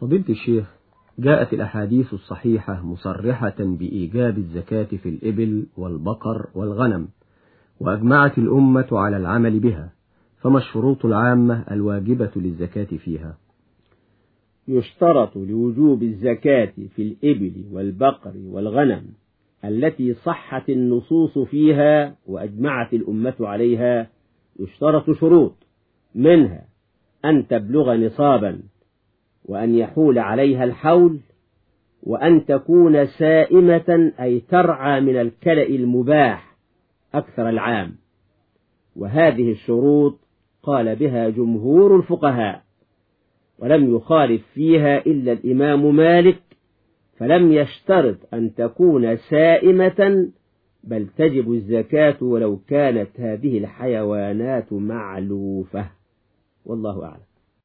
فضيلة الشيخ جاءت الأحاديث الصحيحة مصرحة بإيجاب الزكاة في الإبل والبقر والغنم وأجمعت الأمة على العمل بها فما الشروط العامة الواجبة للزكاة فيها. يشترط لوجوب الزكاة في الإبل والبقر والغنم التي صحت النصوص فيها وأجمعت الأمة عليها يشترط شروط منها أن تبلغ نصابا وأن يحول عليها الحول وأن تكون سائمة أي ترعى من الكلأ المباح أكثر العام. وهذه الشروط قال بها جمهور الفقهاء ولم يخالف فيها إلا الإمام مالك فلم يشترط أن تكون سائمة بل تجب الزكاة ولو كانت هذه الحيوانات معلوفة. والله أعلم.